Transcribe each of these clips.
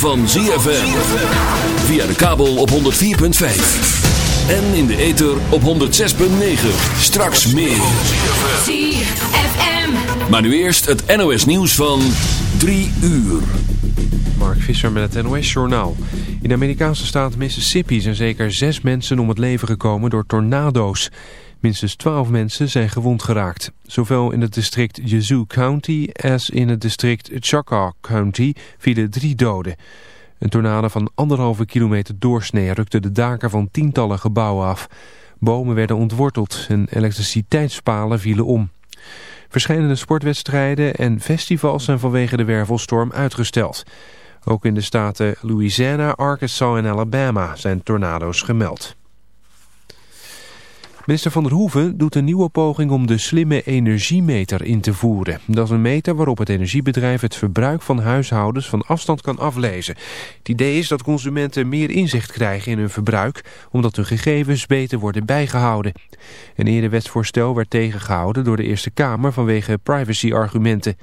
van ZFM. Via de kabel op 104.5. En in de ether op 106.9. Straks meer. ZFM. Maar nu eerst het NOS nieuws van 3 uur. Mark Visser met het NOS-journaal. In de Amerikaanse staat Mississippi zijn zeker zes mensen om het leven gekomen door tornado's. Minstens twaalf mensen zijn gewond geraakt. Zowel in het district Yazoo County als in het district Choctaw County vielen drie doden. Een tornado van anderhalve kilometer doorsnee rukte de daken van tientallen gebouwen af. Bomen werden ontworteld en elektriciteitspalen vielen om. Verschillende sportwedstrijden en festivals zijn vanwege de wervelstorm uitgesteld. Ook in de staten Louisiana, Arkansas en Alabama zijn tornado's gemeld. Minister Van der Hoeven doet een nieuwe poging om de slimme energiemeter in te voeren. Dat is een meter waarop het energiebedrijf het verbruik van huishoudens van afstand kan aflezen. Het idee is dat consumenten meer inzicht krijgen in hun verbruik, omdat hun gegevens beter worden bijgehouden. Een eerder wetsvoorstel werd tegengehouden door de Eerste Kamer vanwege privacyargumenten.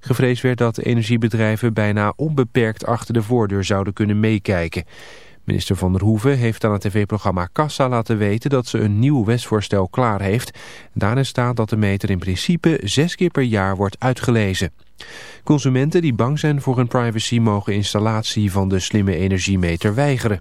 Gevreesd werd dat energiebedrijven bijna onbeperkt achter de voordeur zouden kunnen meekijken. Minister Van der Hoeven heeft aan het tv-programma Kassa laten weten dat ze een nieuw wetsvoorstel klaar heeft. Daarin staat dat de meter in principe zes keer per jaar wordt uitgelezen. Consumenten die bang zijn voor hun privacy mogen installatie van de slimme energiemeter weigeren.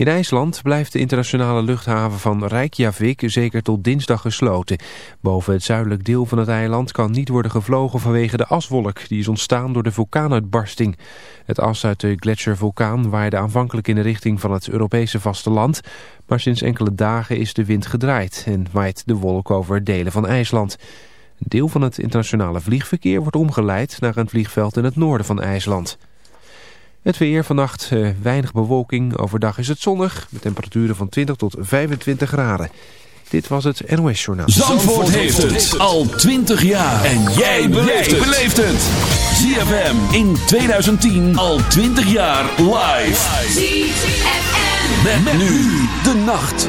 In IJsland blijft de internationale luchthaven van Reykjavik zeker tot dinsdag gesloten. Boven het zuidelijk deel van het eiland kan niet worden gevlogen vanwege de aswolk die is ontstaan door de vulkaanuitbarsting. Het as uit de gletsjervulkaan waaide aanvankelijk in de richting van het Europese vasteland, maar sinds enkele dagen is de wind gedraaid en waait de wolk over delen van IJsland. Een deel van het internationale vliegverkeer wordt omgeleid naar een vliegveld in het noorden van IJsland. Het weer vannacht uh, weinig bewolking. Overdag is het zonnig met temperaturen van 20 tot 25 graden. Dit was het NOS Journaal. Zandvoort, heeft het al 20 jaar. En jij beleeft het. ZFM in 2010 al 20 jaar live. ZFM. Met, met nu de nacht.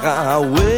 I will.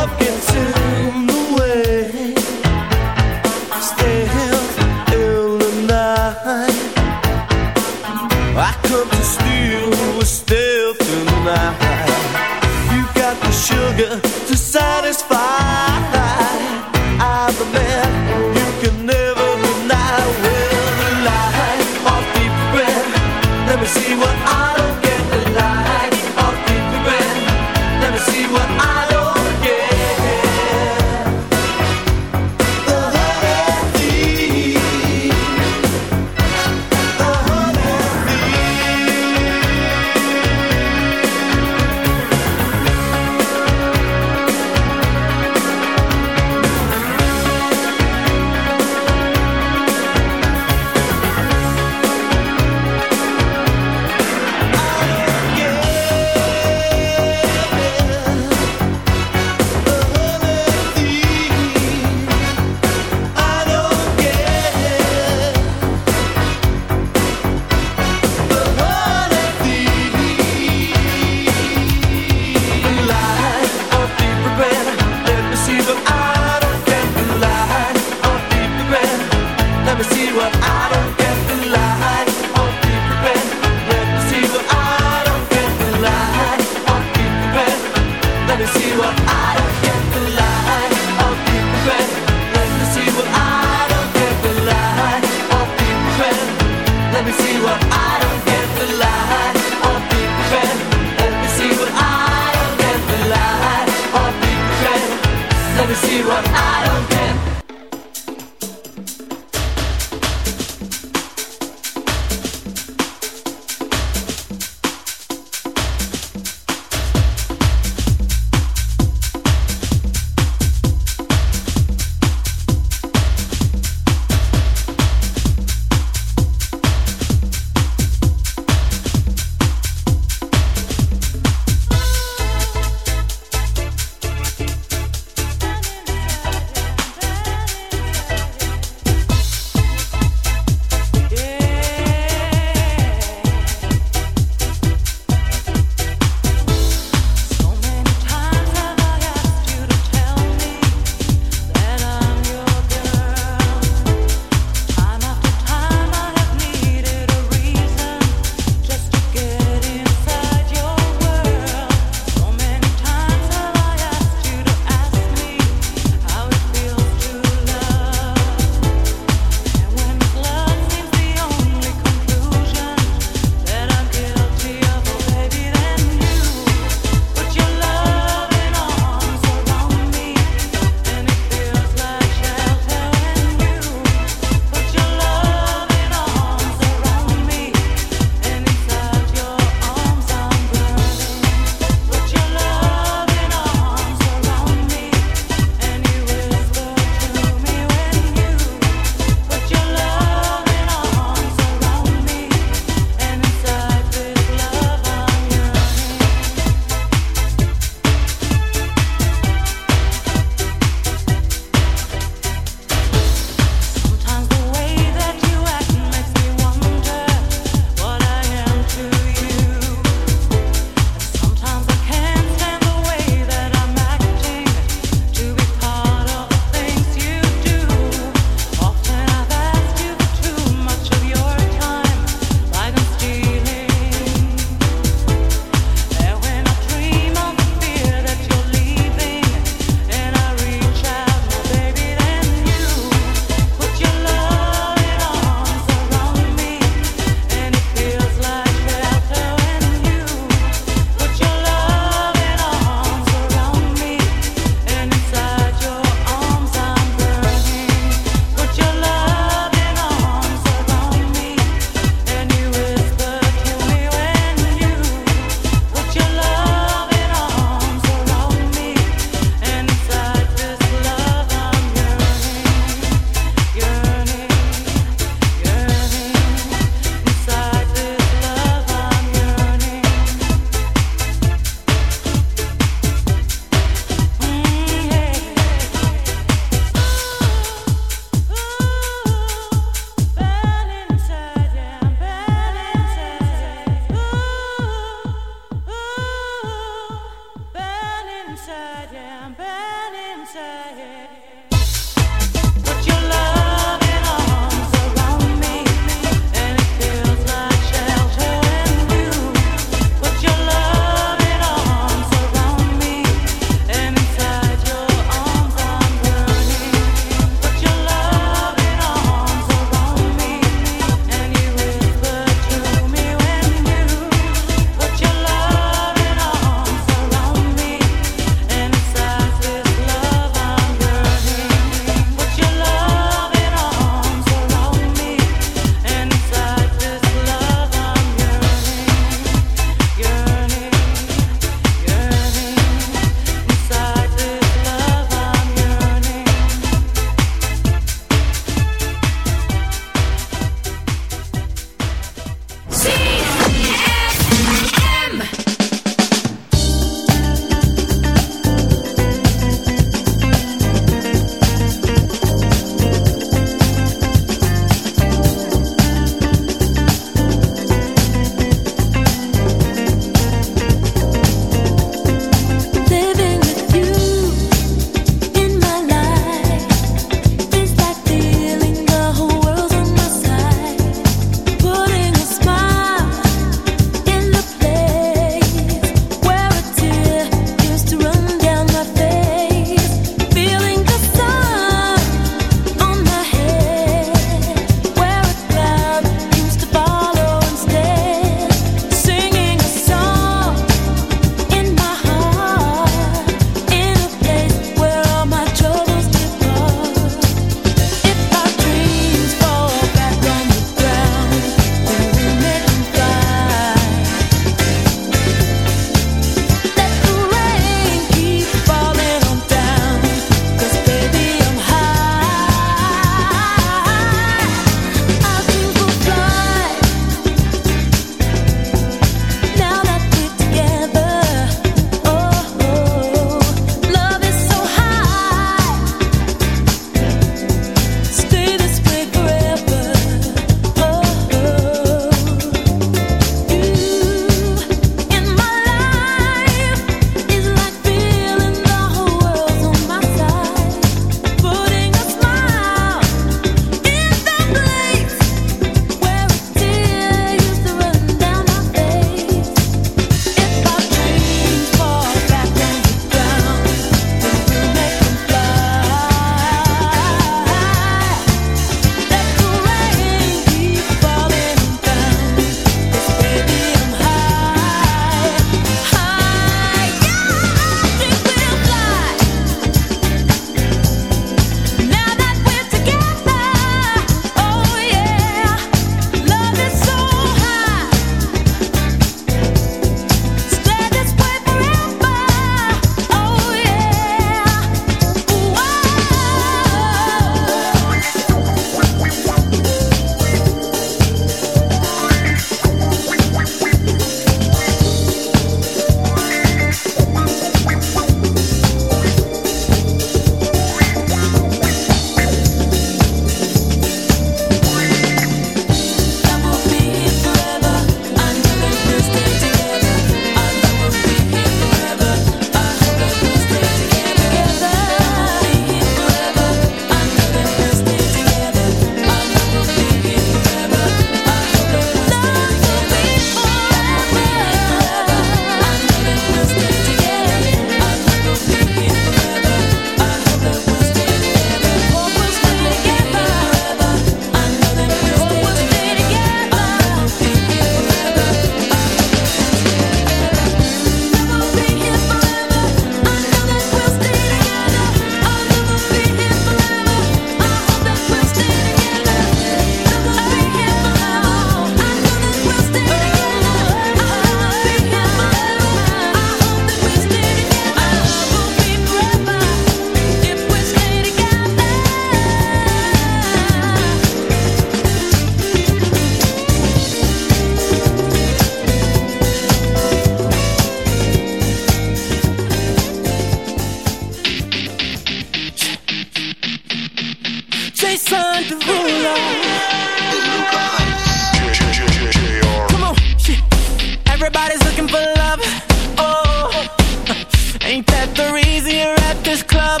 that the reason you're at this club?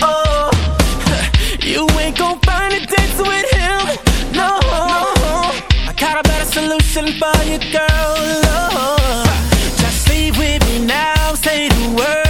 Oh, you ain't gonna find a dance with him. No, I got a better solution for you, girl. Oh, just leave with me now. Say the word.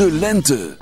de lente.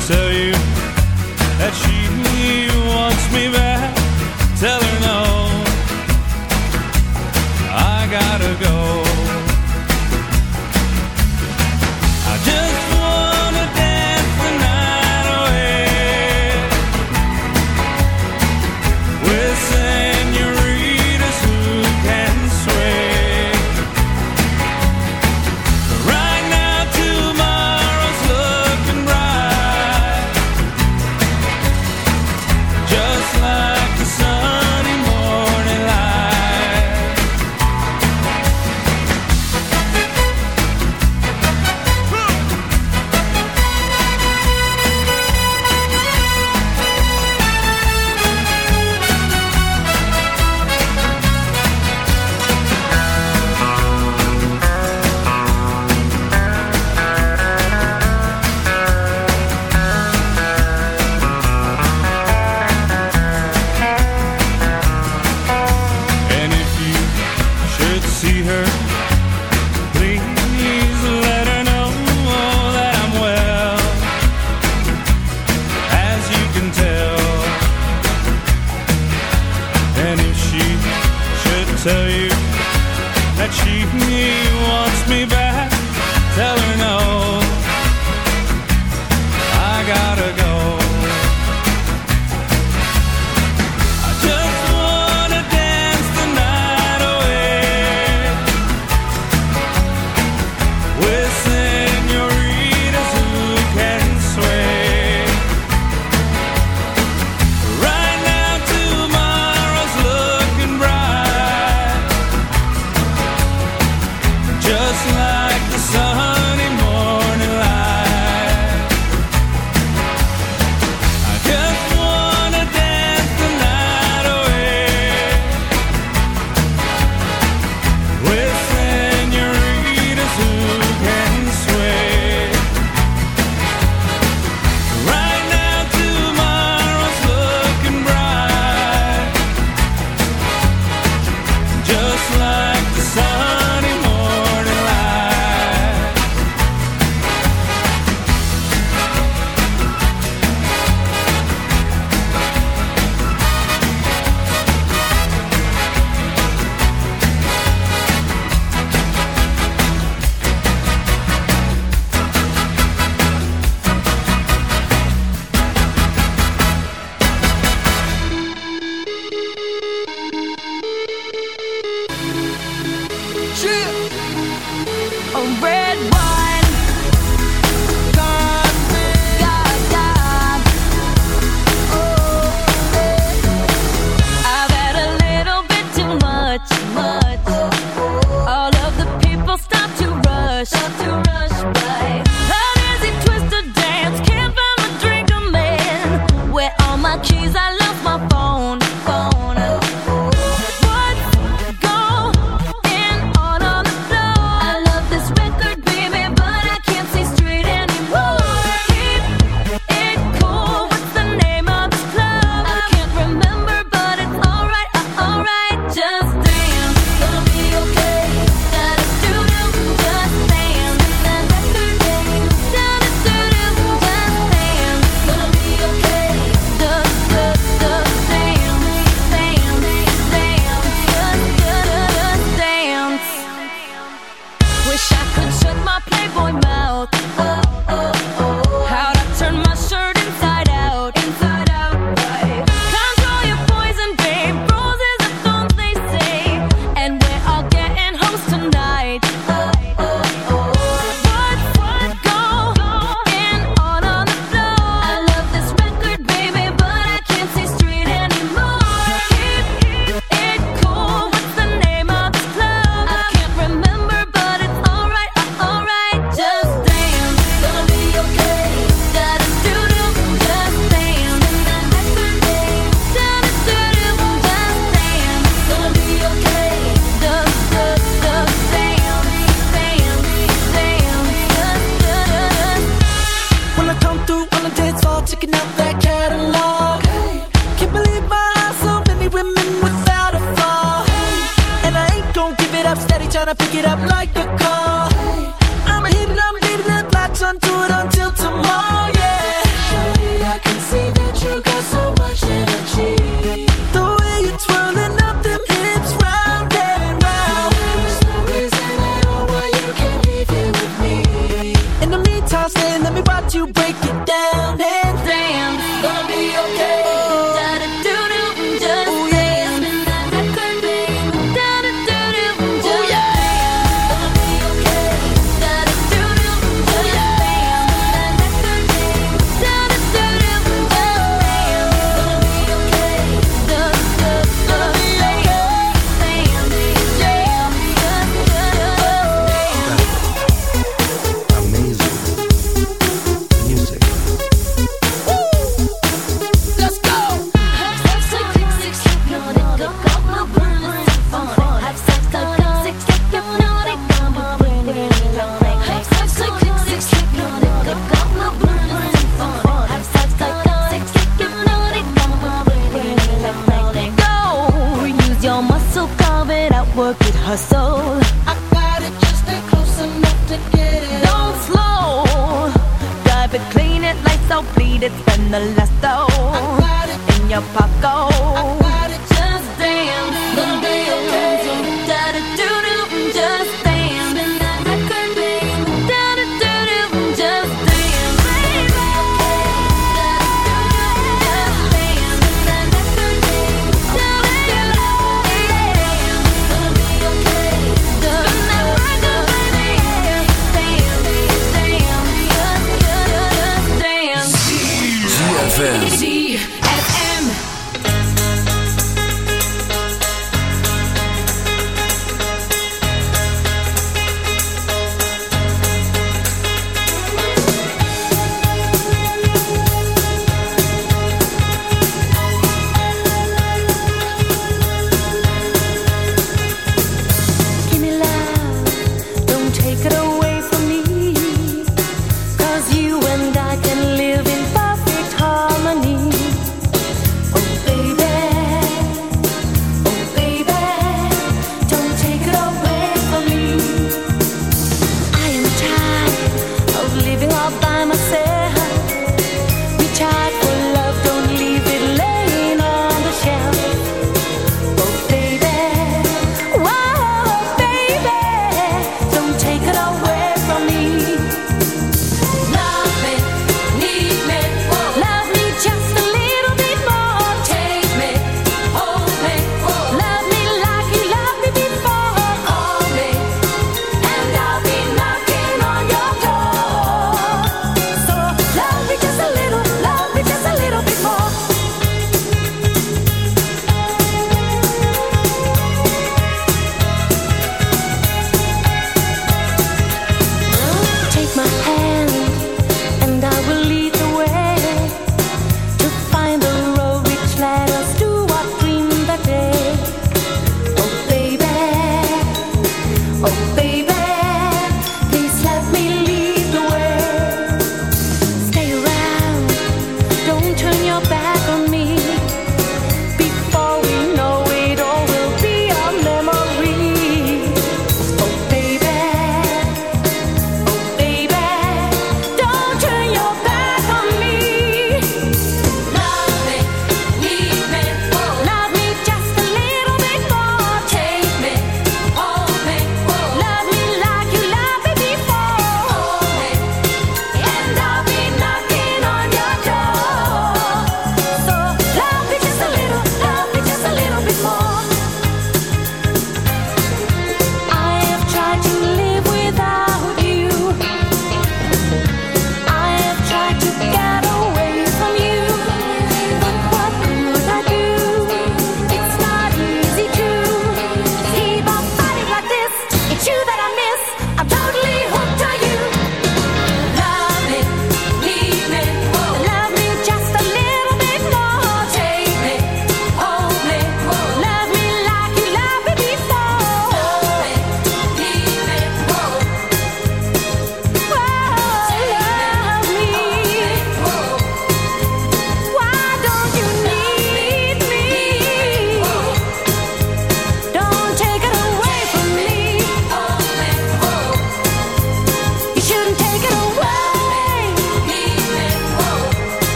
Tell you that she